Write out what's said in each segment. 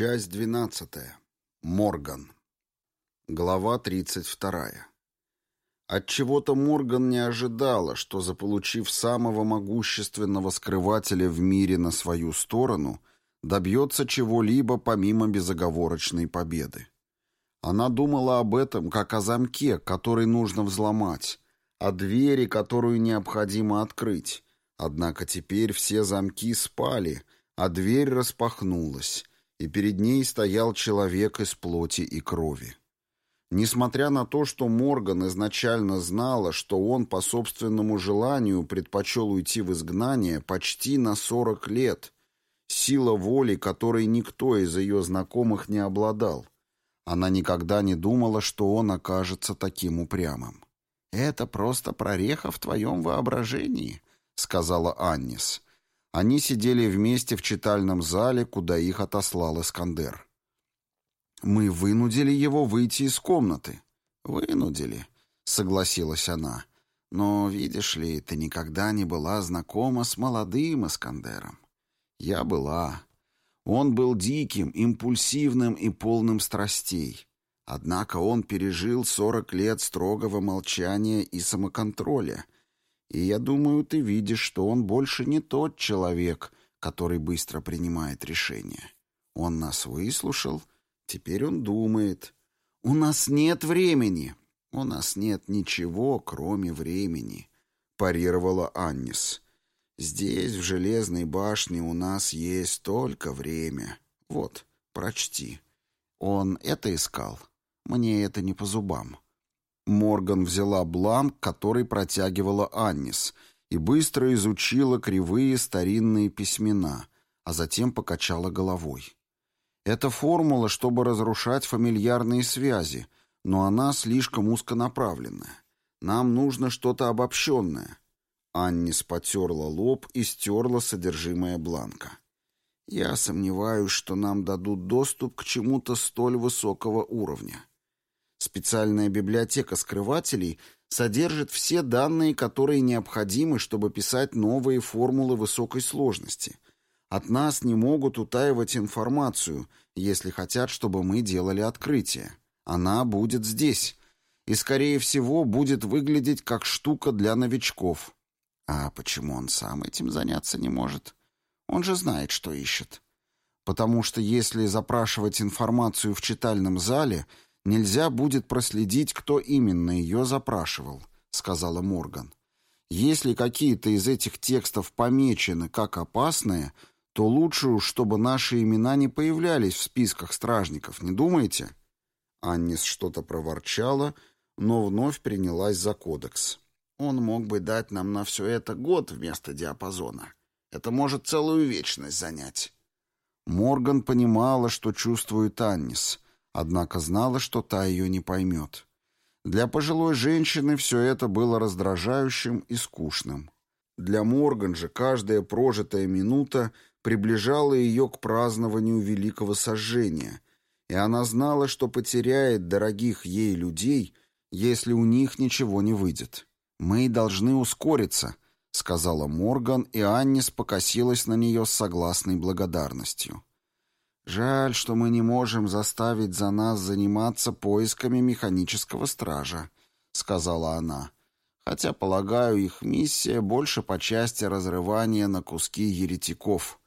Часть двенадцатая. Морган. Глава тридцать вторая. От чего-то Морган не ожидала, что заполучив самого могущественного скрывателя в мире на свою сторону, добьется чего-либо помимо безоговорочной победы. Она думала об этом как о замке, который нужно взломать, о двери, которую необходимо открыть. Однако теперь все замки спали, а дверь распахнулась и перед ней стоял человек из плоти и крови. Несмотря на то, что Морган изначально знала, что он по собственному желанию предпочел уйти в изгнание почти на 40 лет, сила воли, которой никто из ее знакомых не обладал, она никогда не думала, что он окажется таким упрямым. «Это просто прореха в твоем воображении», — сказала Аннис. Они сидели вместе в читальном зале, куда их отослал Искандер. «Мы вынудили его выйти из комнаты». «Вынудили», — согласилась она. «Но, видишь ли, ты никогда не была знакома с молодым Искандером». «Я была». Он был диким, импульсивным и полным страстей. Однако он пережил сорок лет строгого молчания и самоконтроля — и я думаю, ты видишь, что он больше не тот человек, который быстро принимает решения. Он нас выслушал, теперь он думает. У нас нет времени. У нас нет ничего, кроме времени, парировала Аннис. Здесь, в Железной башне, у нас есть только время. Вот, прочти. Он это искал. Мне это не по зубам. Морган взяла бланк, который протягивала Аннис, и быстро изучила кривые старинные письмена, а затем покачала головой. Это формула, чтобы разрушать фамильярные связи, но она слишком узконаправленная. Нам нужно что-то обобщенное. Аннис потерла лоб и стерла содержимое бланка. Я сомневаюсь, что нам дадут доступ к чему-то столь высокого уровня. Специальная библиотека скрывателей содержит все данные, которые необходимы, чтобы писать новые формулы высокой сложности. От нас не могут утаивать информацию, если хотят, чтобы мы делали открытие. Она будет здесь. И, скорее всего, будет выглядеть как штука для новичков. А почему он сам этим заняться не может? Он же знает, что ищет. Потому что если запрашивать информацию в читальном зале – нельзя будет проследить, кто именно ее запрашивал», — сказала Морган. «Если какие-то из этих текстов помечены как опасные, то лучше уж, чтобы наши имена не появлялись в списках стражников, не думаете?» Аннис что-то проворчала, но вновь принялась за кодекс. «Он мог бы дать нам на все это год вместо диапазона. Это может целую вечность занять». Морган понимала, что чувствует Аннис — однако знала, что та ее не поймет. Для пожилой женщины все это было раздражающим и скучным. Для Морган же каждая прожитая минута приближала ее к празднованию великого сожжения, и она знала, что потеряет дорогих ей людей, если у них ничего не выйдет. «Мы должны ускориться», — сказала Морган, и Аннис покосилась на нее с согласной благодарностью. «Жаль, что мы не можем заставить за нас заниматься поисками механического стража», — сказала она. «Хотя, полагаю, их миссия больше по части разрывания на куски еретиков».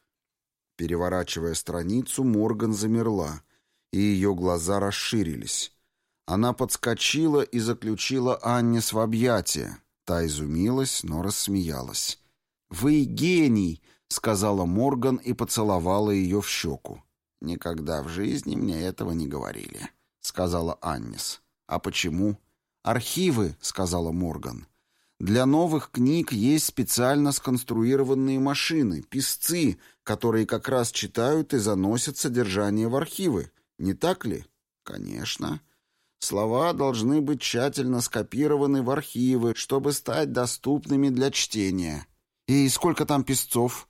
Переворачивая страницу, Морган замерла, и ее глаза расширились. Она подскочила и заключила Аннис в объятия. Та изумилась, но рассмеялась. «Вы гений!» — сказала Морган и поцеловала ее в щеку. «Никогда в жизни мне этого не говорили», — сказала Аннис. «А почему?» «Архивы», — сказала Морган. «Для новых книг есть специально сконструированные машины, писцы, которые как раз читают и заносят содержание в архивы. Не так ли?» «Конечно». Слова должны быть тщательно скопированы в архивы, чтобы стать доступными для чтения. «И сколько там писцов?»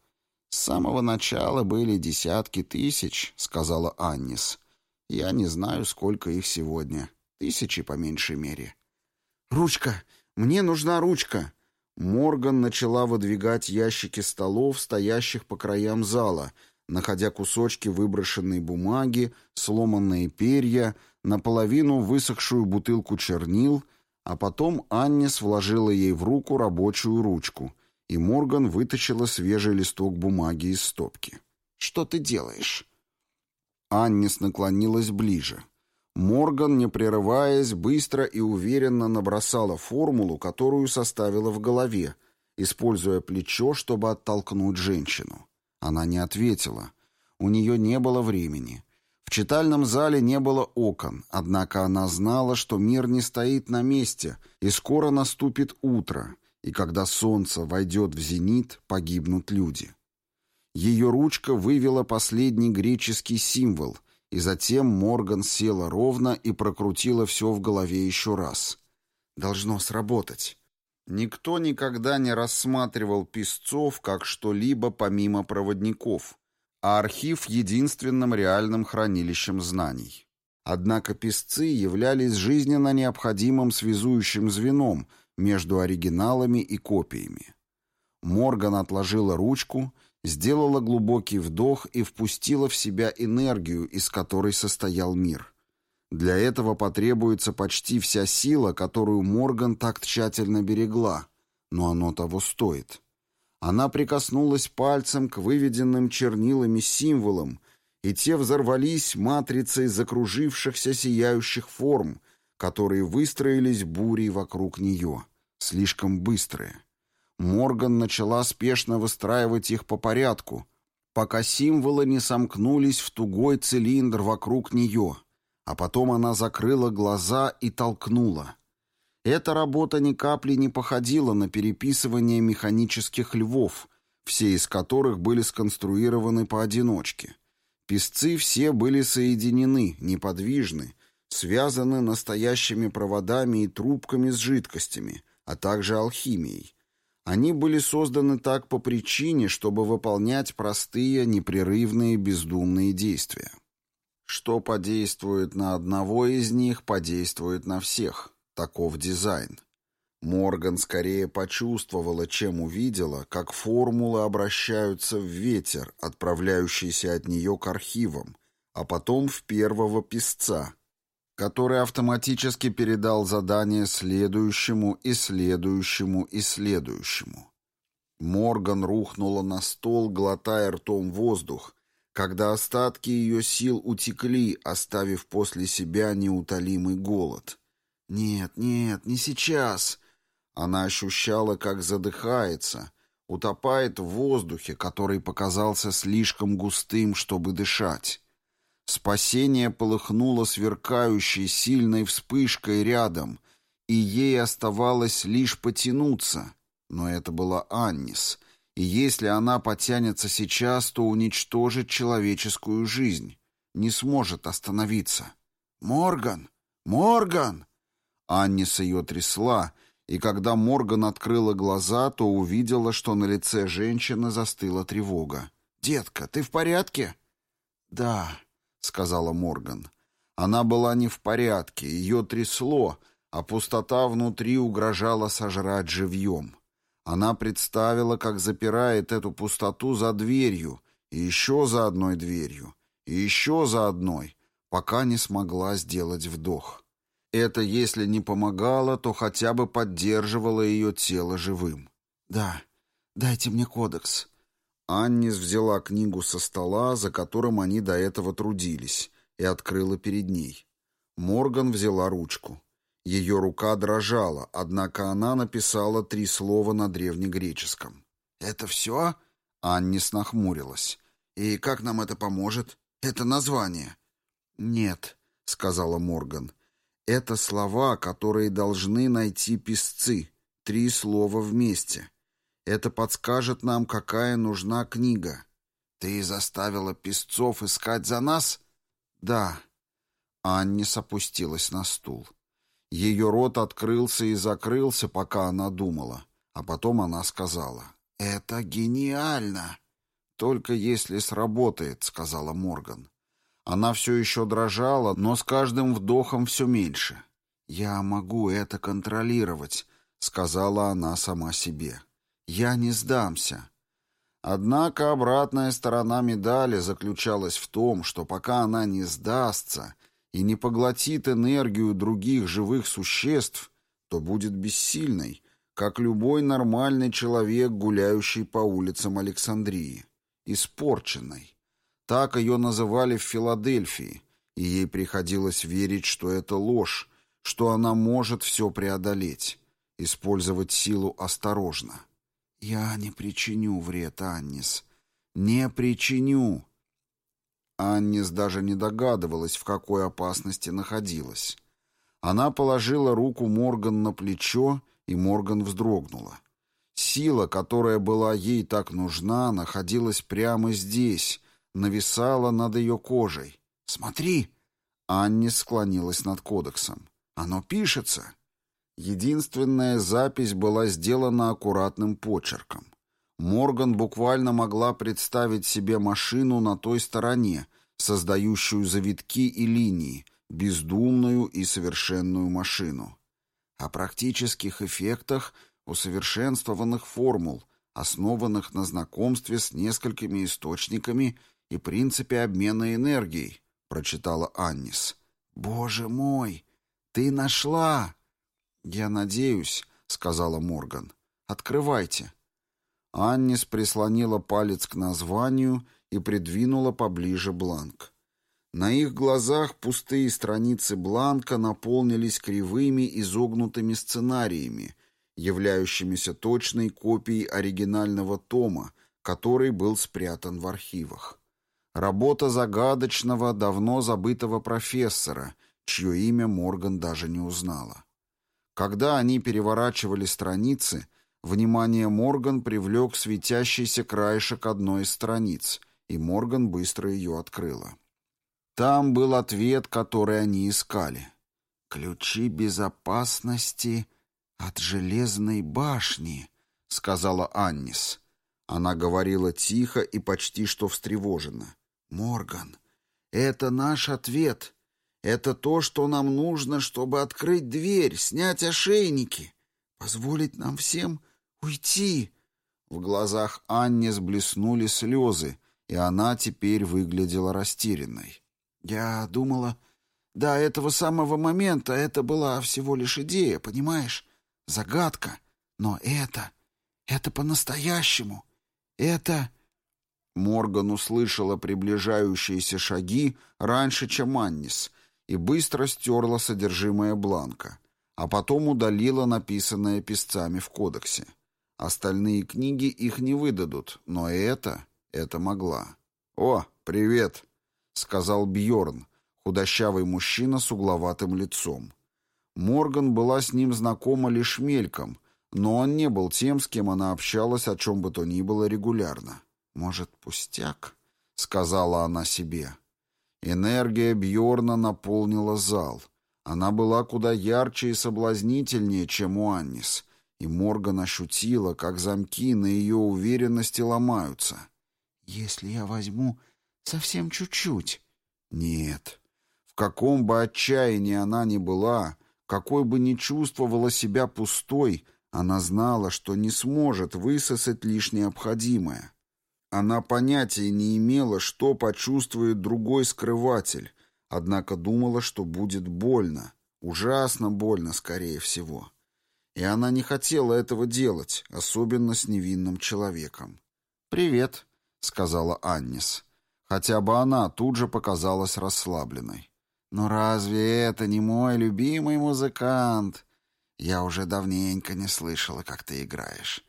«С самого начала были десятки тысяч», — сказала Аннис. «Я не знаю, сколько их сегодня. Тысячи по меньшей мере». «Ручка! Мне нужна ручка!» Морган начала выдвигать ящики столов, стоящих по краям зала, находя кусочки выброшенной бумаги, сломанные перья, наполовину высохшую бутылку чернил, а потом Аннис вложила ей в руку рабочую ручку, и Морган вытащила свежий листок бумаги из стопки. «Что ты делаешь?» Аннис наклонилась ближе. Морган, не прерываясь, быстро и уверенно набросала формулу, которую составила в голове, используя плечо, чтобы оттолкнуть женщину. Она не ответила. У нее не было времени. Читальном зале не было окон, однако она знала, что мир не стоит на месте, и скоро наступит утро, и когда солнце войдет в зенит, погибнут люди. Ее ручка вывела последний греческий символ, и затем Морган села ровно и прокрутила все в голове еще раз. «Должно сработать». Никто никогда не рассматривал писцов как что-либо помимо проводников, а архив — единственным реальным хранилищем знаний. Однако писцы являлись жизненно необходимым связующим звеном между оригиналами и копиями. Морган отложила ручку сделала глубокий вдох и впустила в себя энергию, из которой состоял мир. Для этого потребуется почти вся сила, которую Морган так тщательно берегла, но оно того стоит. Она прикоснулась пальцем к выведенным чернилами символам, и те взорвались матрицей закружившихся сияющих форм, которые выстроились бурей вокруг нее, слишком быстрые. Морган начала спешно выстраивать их по порядку, пока символы не сомкнулись в тугой цилиндр вокруг нее, а потом она закрыла глаза и толкнула. Эта работа ни капли не походила на переписывание механических львов, все из которых были сконструированы поодиночке. Песцы все были соединены, неподвижны, связаны настоящими проводами и трубками с жидкостями, а также алхимией, они были созданы так по причине, чтобы выполнять простые, непрерывные, бездумные действия. Что подействует на одного из них, подействует на всех. Таков дизайн. Морган скорее почувствовала, чем увидела, как формулы обращаются в ветер, отправляющийся от нее к архивам, а потом в первого писца, который автоматически передал задание следующему и следующему и следующему. Морган рухнула на стол, глотая ртом воздух, когда остатки ее сил утекли, оставив после себя неутолимый голод. «Нет, нет, не сейчас!» Она ощущала, как задыхается, утопает в воздухе, который показался слишком густым, чтобы дышать. Спасение полыхнуло сверкающей сильной вспышкой рядом, и ей оставалось лишь потянуться. Но это была Аннис, и если она потянется сейчас, то уничтожит человеческую жизнь, не сможет остановиться. «Морган! Морган!» Аннис ее трясла, и когда Морган открыла глаза, то увидела, что на лице женщины застыла тревога. «Детка, ты в порядке?» «Да», — сказала Морган. Она была не в порядке, ее трясло, а пустота внутри угрожала сожрать живьем. Она представила, как запирает эту пустоту за дверью, и еще за одной дверью, и еще за одной, пока не смогла сделать вдох. Это, если не помогало, то хотя бы поддерживало ее тело живым. «Да, дайте мне кодекс», Аннис взяла книгу со стола, за которым они до этого трудились, и открыла перед ней. Морган взяла ручку. Ее рука дрожала, однако она написала три слова на древнегреческом. «Это все?» Аннис нахмурилась. «И как нам это поможет? Это название». «Нет», — сказала Морган. «Это слова, которые должны найти писцы. Три слова вместе. Это подскажет нам, какая нужна книга. Ты заставила песцов искать за нас? Да. Аннис опустилась на стул. Ее рот открылся и закрылся, пока она думала. А потом она сказала. «Это гениально!» «Только если сработает», — сказала Морган. Она все еще дрожала, но с каждым вдохом все меньше. «Я могу это контролировать», — сказала она сама себе. «Я не сдамся». Однако обратная сторона медали заключалась в том, что пока она не сдастся и не поглотит энергию других живых существ, то будет бессильной, как любой нормальный человек, гуляющий по улицам Александрии. Испорченной. Так ее называли в Филадельфии, и ей приходилось верить, что это ложь, что она может все преодолеть, использовать силу осторожно. «Я не причиню вред, Аннис. Не причиню!» Аннис даже не догадывалась, в какой опасности находилась. Она положила руку Морган на плечо, и Морган вздрогнула. Сила, которая была ей так нужна, находилась прямо здесь, нависала над ее кожей. «Смотри!» Анни склонилась над кодексом. «Оно пишется!» Единственная запись была сделана аккуратным почерком. Морган буквально могла представить себе машину на той стороне, создающую завитки и линии, бездумную и совершенную машину. О практических эффектах усовершенствованных формул, основанных на знакомстве с несколькими источниками и принципе обмена энергией, прочитала Аннис. «Боже мой! Ты нашла!» «Я надеюсь», — сказала Морган. «Открывайте». Аннис прислонила палец к названию и придвинула поближе бланк. На их глазах пустые страницы бланка наполнились кривыми изогнутыми сценариями, являющимися точной копией оригинального тома, который был спрятан в архивах. Работа загадочного, давно забытого профессора, чье имя Морган даже не узнала. Когда они переворачивали страницы, внимание Морган привлек светящийся краешек одной из страниц, и Морган быстро ее открыла. Там был ответ, который они искали. «Ключи безопасности от железной башни», — сказала Аннис. Она говорила тихо и почти что встревоженно. «Морган, это наш ответ. Это то, что нам нужно, чтобы открыть дверь, снять ошейники, позволить нам всем уйти». В глазах Анни сблеснули слезы, и она теперь выглядела растерянной. Я думала, до этого самого момента это была всего лишь идея, понимаешь? Загадка. Но это... это по-настоящему. Это... Морган услышала приближающиеся шаги раньше, чем Аннис, и быстро стерла содержимое бланка, а потом удалила написанное писцами в кодексе. Остальные книги их не выдадут, но это... это могла. «О, привет!» — сказал Бьорн, худощавый мужчина с угловатым лицом. Морган была с ним знакома лишь мельком, но он не был тем, с кем она общалась о чем бы то ни было регулярно. «Может, пустяк?» — сказала она себе. Энергия Бьорна наполнила зал. Она была куда ярче и соблазнительнее, чем у Аннис, и Морган ощутила, как замки на ее уверенности ломаются. «Если я возьму Совсем чуть-чуть. Нет. В каком бы отчаянии она ни была, какой бы ни чувствовала себя пустой, она знала, что не сможет высосать лишь необходимое. Она понятия не имела, что почувствует другой скрыватель, однако думала, что будет больно, ужасно больно, скорее всего. И она не хотела этого делать, особенно с невинным человеком. «Привет», — сказала Аннис. Хотя бы она тут же показалась расслабленной. «Но разве это не мой любимый музыкант? Я уже давненько не слышала, как ты играешь.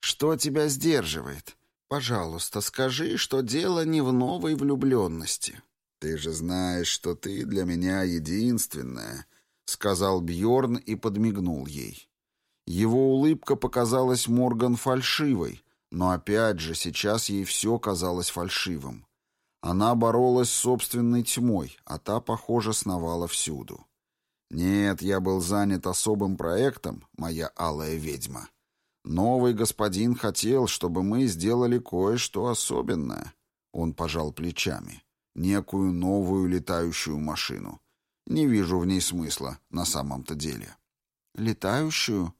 Что тебя сдерживает? Пожалуйста, скажи, что дело не в новой влюбленности». «Ты же знаешь, что ты для меня единственная», — сказал Бьорн и подмигнул ей. Его улыбка показалась Морган фальшивой, но опять же сейчас ей все казалось фальшивым. Она боролась с собственной тьмой, а та, похоже, сновала всюду. Нет, я был занят особым проектом, моя алая ведьма. Новый господин хотел, чтобы мы сделали кое-что особенное. Он пожал плечами. Некую новую летающую машину. Не вижу в ней смысла на самом-то деле. Летающую?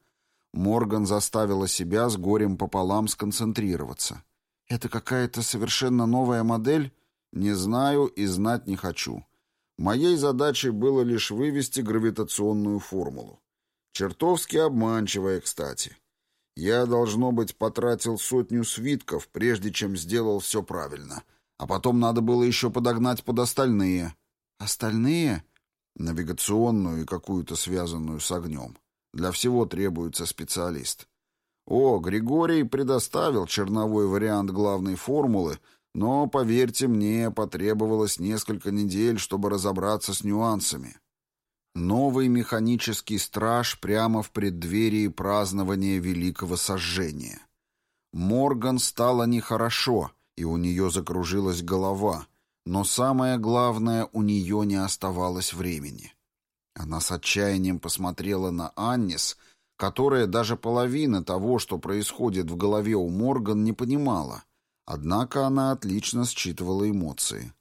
Морган заставила себя с горем пополам сконцентрироваться. Это какая-то совершенно новая модель? Не знаю и знать не хочу. Моей задачей было лишь вывести гравитационную формулу. Чертовски обманчивая, кстати. Я, должно быть, потратил сотню свитков, прежде чем сделал все правильно. А потом надо было еще подогнать под остальные. Остальные? Навигационную и какую-то связанную с огнем. Для всего требуется специалист. О, Григорий предоставил черновой вариант главной формулы, но, поверьте мне, потребовалось несколько недель, чтобы разобраться с нюансами. Новый механический страж прямо в преддверии празднования Великого Сожжения. Морган стало нехорошо, и у нее закружилась голова, но самое главное, у нее не оставалось времени. Она с отчаянием посмотрела на Аннис, которая даже половины того, что происходит в голове у Морган, не понимала. Однако она отлично считывала эмоции.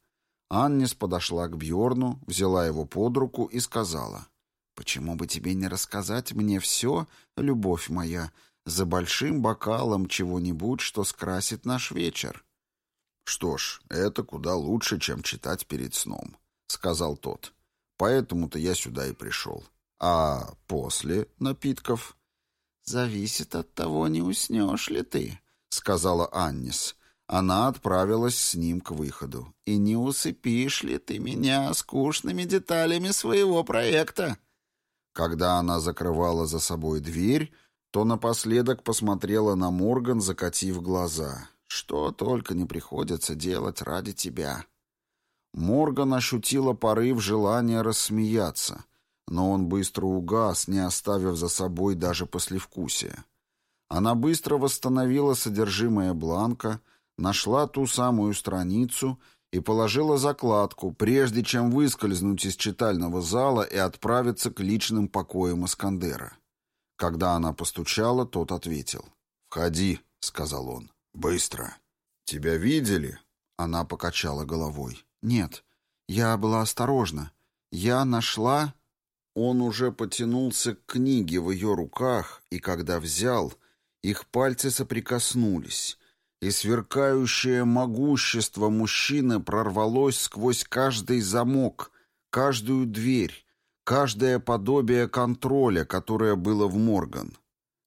Аннис подошла к Бьорну, взяла его под руку и сказала, «Почему бы тебе не рассказать мне все, любовь моя, за большим бокалом чего-нибудь, что скрасит наш вечер?» «Что ж, это куда лучше, чем читать перед сном», — сказал тот. «Поэтому-то я сюда и пришел. А после напитков?» «Зависит от того, не уснешь ли ты», — сказала Аннис. Она отправилась с ним к выходу. «И не усыпишь ли ты меня скучными деталями своего проекта?» Когда она закрывала за собой дверь, то напоследок посмотрела на Морган, закатив глаза. «Что только не приходится делать ради тебя». Морган ощутила порыв желания рассмеяться, но он быстро угас, не оставив за собой даже послевкусия. Она быстро восстановила содержимое бланка — нашла ту самую страницу и положила закладку, прежде чем выскользнуть из читального зала и отправиться к личным покоям Искандера. Когда она постучала, тот ответил. «Входи», — сказал он. «Быстро». «Тебя видели?» Она покачала головой. «Нет, я была осторожна. Я нашла...» Он уже потянулся к книге в ее руках, и когда взял, их пальцы соприкоснулись, и сверкающее могущество мужчины прорвалось сквозь каждый замок, каждую дверь, каждое подобие контроля, которое было в Морган.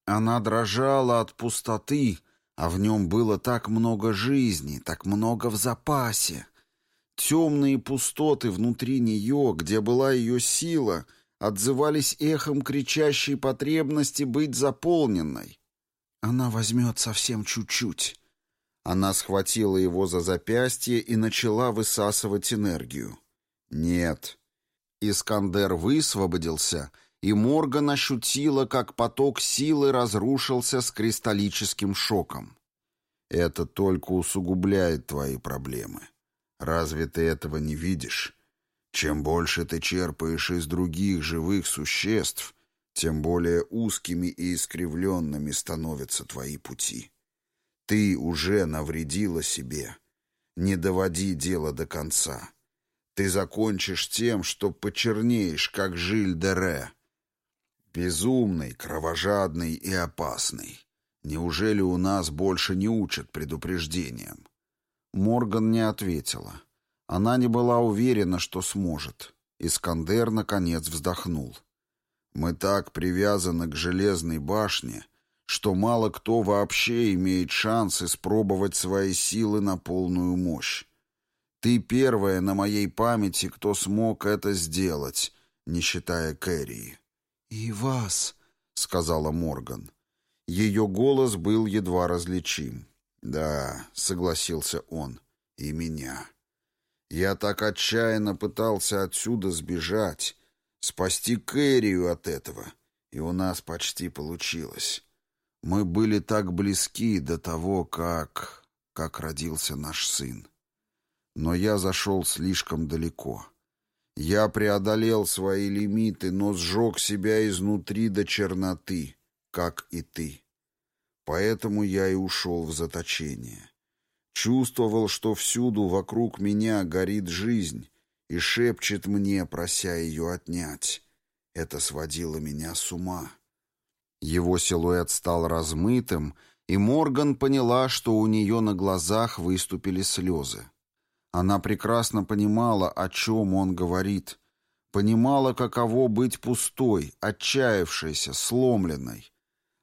Она дрожала от пустоты, а в нем было так много жизни, так много в запасе. Темные пустоты внутри нее, где была ее сила, отзывались эхом кричащей потребности быть заполненной. Она возьмет совсем чуть-чуть. Она схватила его за запястье и начала высасывать энергию. «Нет». Искандер высвободился, и Морган ощутила, как поток силы разрушился с кристаллическим шоком. «Это только усугубляет твои проблемы. Разве ты этого не видишь? Чем больше ты черпаешь из других живых существ, тем более узкими и искривленными становятся твои пути». Ты уже навредила себе. Не доводи дело до конца. Ты закончишь тем, что почернеешь, как Жиль де Ре. Безумный, кровожадный и опасный. Неужели у нас больше не учат предупреждениям? Морган не ответила. Она не была уверена, что сможет. Искандер, наконец, вздохнул. «Мы так привязаны к железной башне, что мало кто вообще имеет шанс испробовать свои силы на полную мощь. Ты первая на моей памяти, кто смог это сделать, не считая Кэрри. «И вас», — сказала Морган. Ее голос был едва различим. «Да», — согласился он, — «и меня». Я так отчаянно пытался отсюда сбежать, спасти Кэррию от этого, и у нас почти получилось. Мы были так близки до того, как... как родился наш сын. Но я зашел слишком далеко. Я преодолел свои лимиты, но сжег себя изнутри до черноты, как и ты. Поэтому я и ушел в заточение. Чувствовал, что всюду вокруг меня горит жизнь, и шепчет мне, прося ее отнять. Это сводило меня с ума. Его силуэт стал размытым, и Морган поняла, что у нее на глазах выступили слезы. Она прекрасно понимала, о чем он говорит, понимала, каково быть пустой, отчаявшейся, сломленной.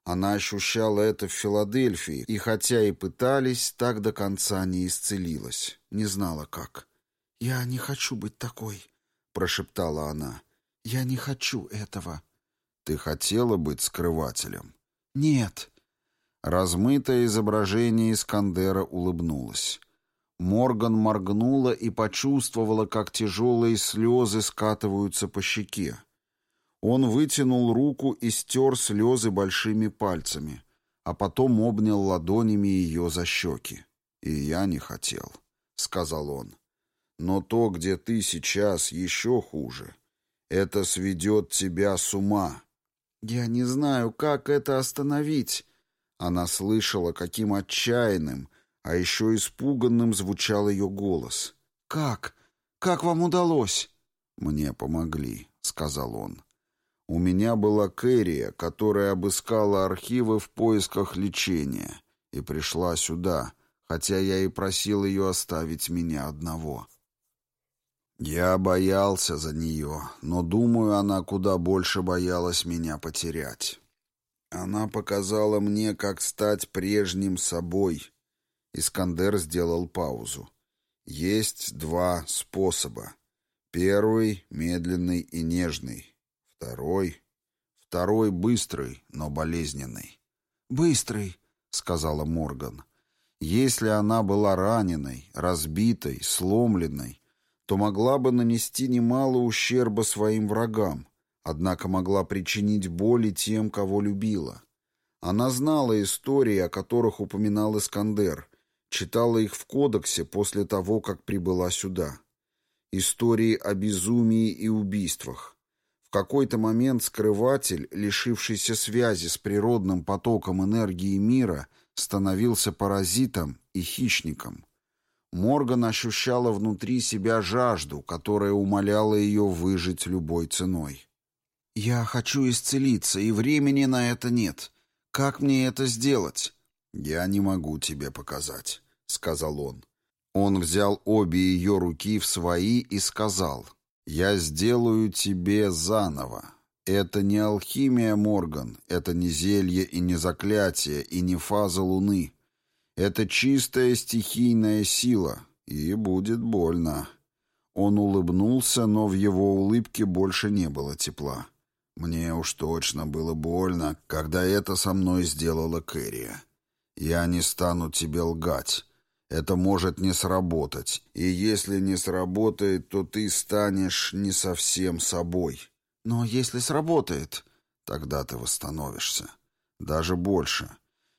Она ощущала это в Филадельфии, и хотя и пытались, так до конца не исцелилась, не знала как. «Я не хочу быть такой», — прошептала она. «Я не хочу этого». «Ты хотела быть скрывателем?» «Нет». Размытое изображение Искандера улыбнулось. Морган моргнула и почувствовала, как тяжелые слезы скатываются по щеке. Он вытянул руку и стер слезы большими пальцами, а потом обнял ладонями ее за щеки. «И я не хотел», — сказал он. «Но то, где ты сейчас, еще хуже. Это сведет тебя с ума». «Я не знаю, как это остановить». Она слышала, каким отчаянным, а еще испуганным звучал ее голос. «Как? Как вам удалось?» «Мне помогли», — сказал он. «У меня была Кэрия, которая обыскала архивы в поисках лечения и пришла сюда, хотя я и просил ее оставить меня одного». Я боялся за нее, но, думаю, она куда больше боялась меня потерять. Она показала мне, как стать прежним собой. Искандер сделал паузу. Есть два способа. Первый — медленный и нежный. Второй — второй быстрый, но болезненный. «Быстрый», — сказала Морган. Если она была раненой, разбитой, сломленной, то могла бы нанести немало ущерба своим врагам, однако могла причинить боли тем, кого любила. Она знала истории, о которых упоминал Искандер, читала их в кодексе после того, как прибыла сюда. Истории о безумии и убийствах. В какой-то момент скрыватель, лишившийся связи с природным потоком энергии мира, становился паразитом и хищником. Морган ощущала внутри себя жажду, которая умоляла ее выжить любой ценой. «Я хочу исцелиться, и времени на это нет. Как мне это сделать?» «Я не могу тебе показать», — сказал он. Он взял обе ее руки в свои и сказал, «Я сделаю тебе заново. Это не алхимия, Морган, это не зелье и не заклятие, и не фаза луны. Это чистая стихийная сила, и будет больно. Он улыбнулся, но в его улыбке больше не было тепла. Мне уж точно было больно, когда это со мной сделала Кэрия. Я не стану тебе лгать. Это может не сработать, и если не сработает, то ты станешь не совсем собой. Но если сработает, тогда ты восстановишься. Даже больше.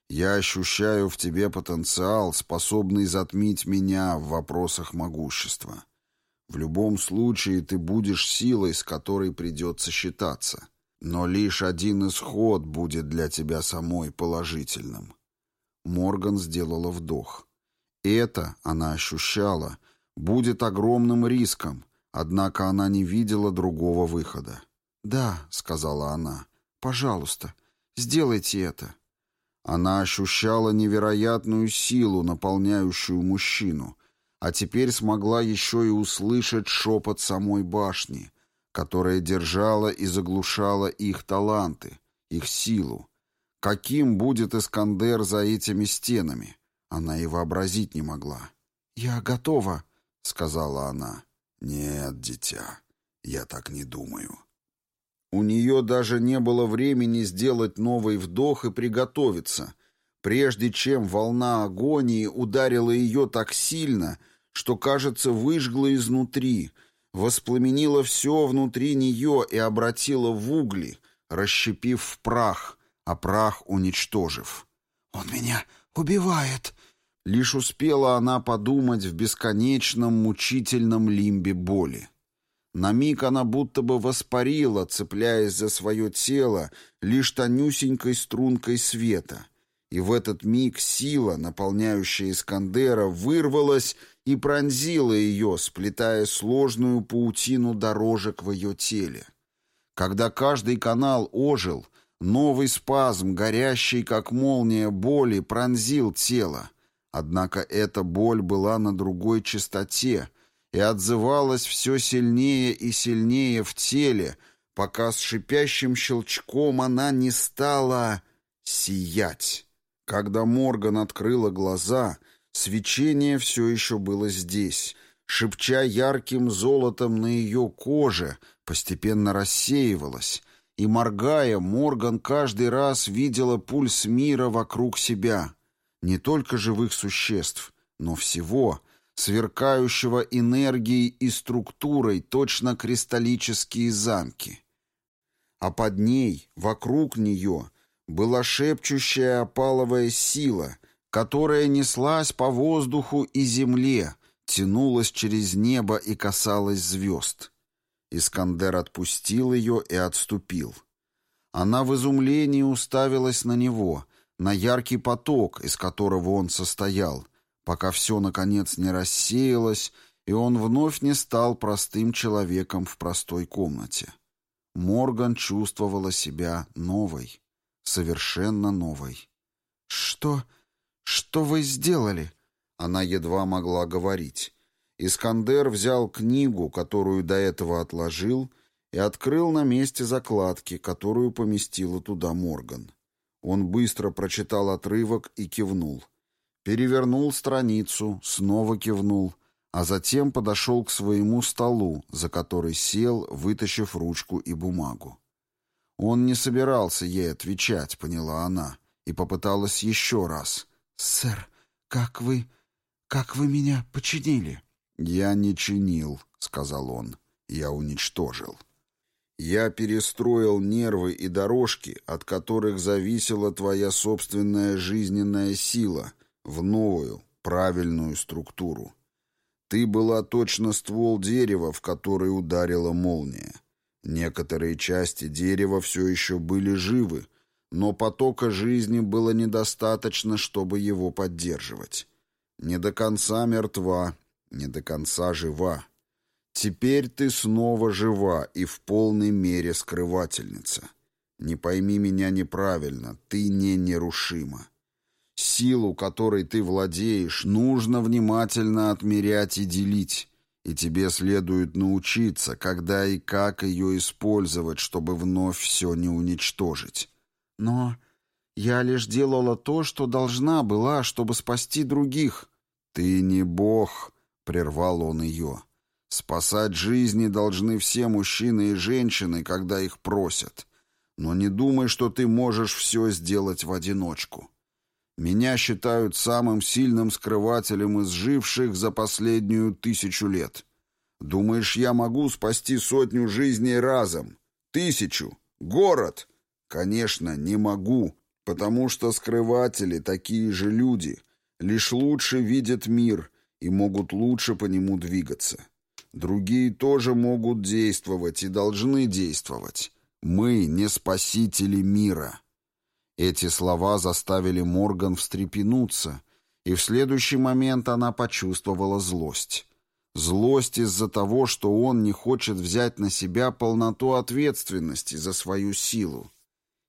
Я ощущаю в тебе потенциал, способный затмить меня в вопросах могущества. В любом случае ты будешь силой, с которой придется считаться. Но лишь один исход будет для тебя самой положительным. Морган сделала вдох. Это, она ощущала, будет огромным риском, однако она не видела другого выхода. «Да», — сказала она, — «пожалуйста, сделайте это». Она ощущала невероятную силу, наполняющую мужчину, а теперь смогла еще и услышать шепот самой башни, которая держала и заглушала их таланты, их силу. Каким будет Искандер за этими стенами? Она и вообразить не могла. «Я готова», — сказала она. «Нет, дитя, я так не думаю». У нее даже не было времени сделать новый вдох и приготовиться, прежде чем волна агонии ударила ее так сильно, что, кажется, выжгла изнутри, воспламенила все внутри нее и обратила в угли, расщепив в прах, а прах уничтожив. «Он меня убивает!» Лишь успела она подумать в бесконечном мучительном лимбе боли. На миг она будто бы воспарила, цепляясь за свое тело лишь тонюсенькой стрункой света. И в этот миг сила, наполняющая Искандера, вырвалась и пронзила ее, сплетая сложную паутину дорожек в ее теле. Когда каждый канал ожил, новый спазм, горящий как молния боли, пронзил тело. Однако эта боль была на другой частоте и отзывалась все сильнее и сильнее в теле, пока с шипящим щелчком она не стала сиять. Когда Морган открыла глаза, свечение все еще было здесь, шепча ярким золотом на ее коже, постепенно рассеивалось, и, моргая, Морган каждый раз видела пульс мира вокруг себя. Не только живых существ, но всего, сверкающего энергией и структурой, точно кристаллические замки. А под ней, вокруг нее, была шепчущая опаловая сила, которая неслась по воздуху и земле, тянулась через небо и касалась звезд. Искандер отпустил ее и отступил. Она в изумлении уставилась на него, на яркий поток, из которого он состоял, пока все, наконец, не рассеялось, и он вновь не стал простым человеком в простой комнате. Морган чувствовала себя новой, совершенно новой. «Что? Что вы сделали?» Она едва могла говорить. Искандер взял книгу, которую до этого отложил, и открыл на месте закладки, которую поместила туда Морган. Он быстро прочитал отрывок и кивнул. Перевернул страницу, снова кивнул, а затем подошел к своему столу, за который сел, вытащив ручку и бумагу. Он не собирался ей отвечать, поняла она, и попыталась еще раз. «Сэр, как вы... как вы меня починили?» «Я не чинил», — сказал он. «Я уничтожил». «Я перестроил нервы и дорожки, от которых зависела твоя собственная жизненная сила, в новую, правильную структуру. Ты была точно ствол дерева, в который ударила молния. Некоторые части дерева все еще были живы, но потока жизни было недостаточно, чтобы его поддерживать. Не до конца мертва, не до конца жива. Теперь ты снова жива и в полной мере скрывательница. Не пойми меня неправильно, ты не нерушима. Силу, которой ты владеешь, нужно внимательно отмерять и делить, и тебе следует научиться, когда и как ее использовать, чтобы вновь все не уничтожить. Но я лишь делала то, что должна была, чтобы спасти других. Ты не бог, Прервал он ее. Спасать жизни должны все мужчины и женщины, когда их просят. Но не думай, что ты можешь все сделать в одиночку. Меня считают самым сильным скрывателем из живших за последнюю тысячу лет. Думаешь, я могу спасти сотню жизней разом? Тысячу? Город? Конечно, не могу, потому что скрыватели такие же люди, лишь лучше видят мир и могут лучше по нему двигаться. Другие тоже могут действовать и должны действовать. Мы не спасители мира. Эти слова заставили Морган встрепенуться, и в следующий момент она почувствовала злость. Злость из-за того, что он не хочет взять на себя полноту ответственности за свою силу.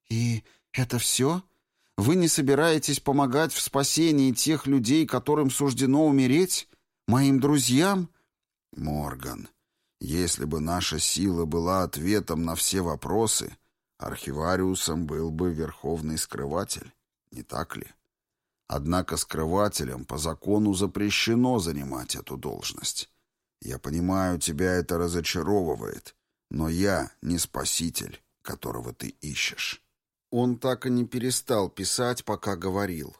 «И это все?» Вы не собираетесь помогать в спасении тех людей, которым суждено умереть? Моим друзьям?» «Морган, если бы наша сила была ответом на все вопросы, архивариусом был бы верховный скрыватель, не так ли? Однако скрывателям по закону запрещено занимать эту должность. Я понимаю, тебя это разочаровывает, но я не спаситель, которого ты ищешь». Он так и не перестал писать, пока говорил.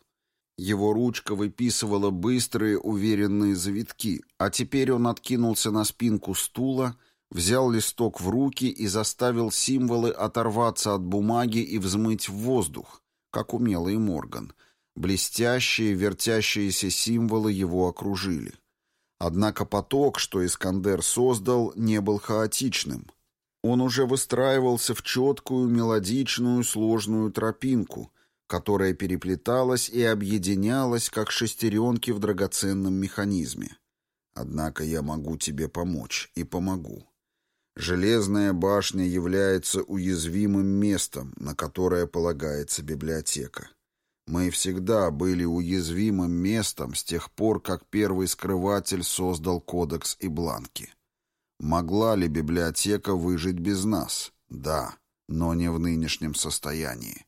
Его ручка выписывала быстрые, уверенные завитки, а теперь он откинулся на спинку стула, взял листок в руки и заставил символы оторваться от бумаги и взмыть в воздух, как умелый Морган. Блестящие, вертящиеся символы его окружили. Однако поток, что Искандер создал, не был хаотичным — он уже выстраивался в четкую, мелодичную, сложную тропинку, которая переплеталась и объединялась, как шестеренки в драгоценном механизме. Однако я могу тебе помочь и помогу. Железная башня является уязвимым местом, на которое полагается библиотека. Мы всегда были уязвимым местом с тех пор, как первый скрыватель создал кодекс и бланки. Могла ли библиотека выжить без нас? Да, но не в нынешнем состоянии.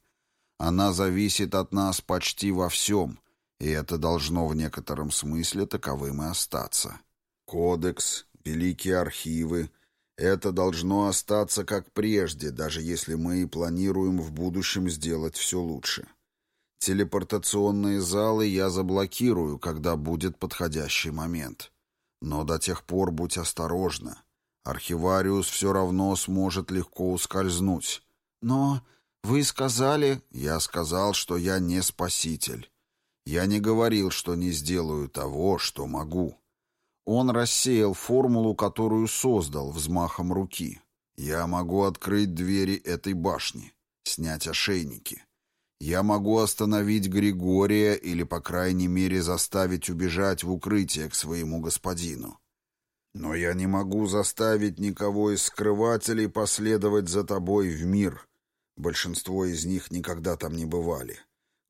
Она зависит от нас почти во всем, и это должно в некотором смысле таковым и остаться. Кодекс, великие архивы — это должно остаться как прежде, даже если мы и планируем в будущем сделать все лучше. Телепортационные залы я заблокирую, когда будет подходящий момент. Но до тех пор будь осторожна. Архивариус все равно сможет легко ускользнуть. Но «Вы сказали...» «Я сказал, что я не спаситель. Я не говорил, что не сделаю того, что могу». Он рассеял формулу, которую создал взмахом руки. «Я могу открыть двери этой башни, снять ошейники. Я могу остановить Григория или, по крайней мере, заставить убежать в укрытие к своему господину. Но я не могу заставить никого из скрывателей последовать за тобой в мир» Большинство из них никогда там не бывали.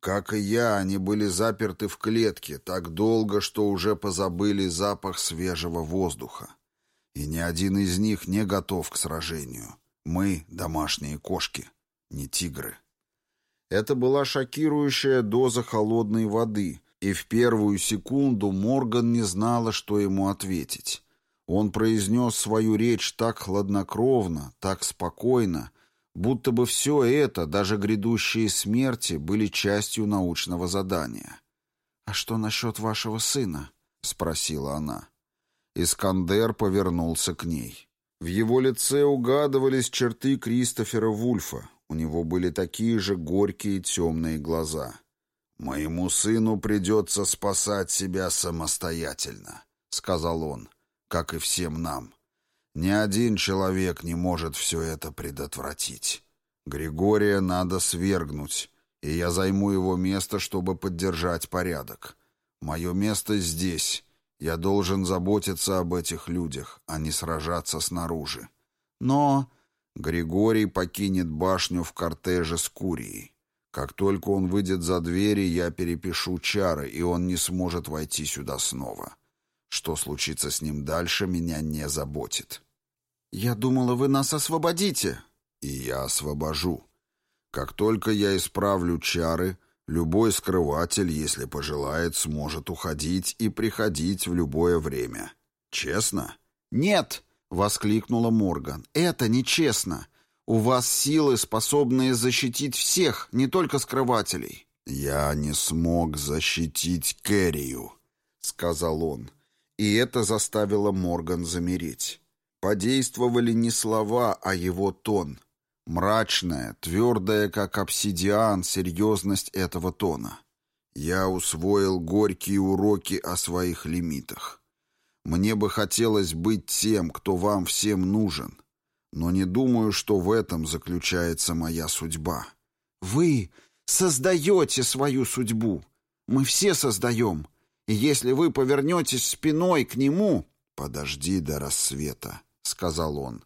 Как и я, они были заперты в клетке так долго, что уже позабыли запах свежего воздуха. И ни один из них не готов к сражению. Мы — домашние кошки, не тигры. Это была шокирующая доза холодной воды, и в первую секунду Морган не знала, что ему ответить. Он произнес свою речь так хладнокровно, так спокойно, будто бы все это, даже грядущие смерти, были частью научного задания. «А что насчет вашего сына?» — спросила она. Искандер повернулся к ней. В его лице угадывались черты Кристофера Вульфа. У него были такие же горькие темные глаза. «Моему сыну придется спасать себя самостоятельно», — сказал он, — «как и всем нам. Ни один человек не может все это предотвратить. Григория надо свергнуть, и я займу его место, чтобы поддержать порядок. Мое место здесь. Я должен заботиться об этих людях, а не сражаться снаружи. Но Григорий покинет башню в кортеже с Курией. Как только он выйдет за двери, я перепишу чары, и он не сможет войти сюда снова. Что случится с ним дальше, меня не заботит. «Я думала, вы нас освободите». «И я освобожу. Как только я исправлю чары, любой скрыватель, если пожелает, сможет уходить и приходить в любое время. Честно?» «Нет!» — воскликнула Морган. «Это нечестно. У вас силы, способные защитить всех, не только скрывателей». «Я не смог защитить Кэррию», — сказал он и это заставило Морган замереть. Подействовали не слова, а его тон. Мрачная, твердая, как обсидиан, серьезность этого тона. Я усвоил горькие уроки о своих лимитах. Мне бы хотелось быть тем, кто вам всем нужен, но не думаю, что в этом заключается моя судьба. Вы создаете свою судьбу. Мы все создаем. Если вы повернетесь спиной к нему...» «Подожди до рассвета», — сказал он.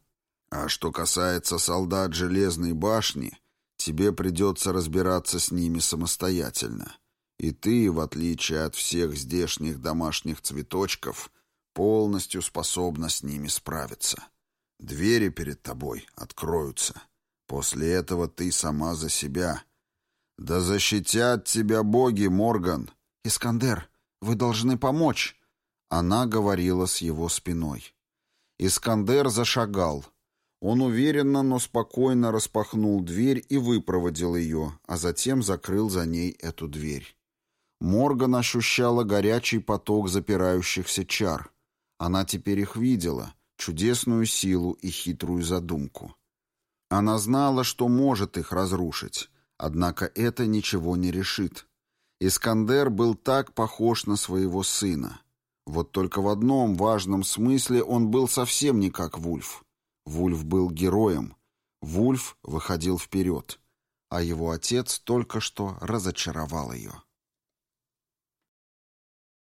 «А что касается солдат Железной башни, тебе придется разбираться с ними самостоятельно. И ты, в отличие от всех здешних домашних цветочков, полностью способна с ними справиться. Двери перед тобой откроются. После этого ты сама за себя. Да защитят тебя боги, Морган!» «Искандер!» Вы должны помочь!» Она говорила с его спиной. Искандер зашагал. Он уверенно, но спокойно распахнул дверь и выпроводил ее, а затем закрыл за ней эту дверь. Морган ощущала горячий поток запирающихся чар. Она теперь их видела, чудесную силу и хитрую задумку. Она знала, что может их разрушить, однако это ничего не решит. Искандер был так похож на своего сына. Вот только в одном важном смысле он был совсем не как Вульф. Вульф был героем. Вульф выходил вперед. а его отец только что разочаровал ее.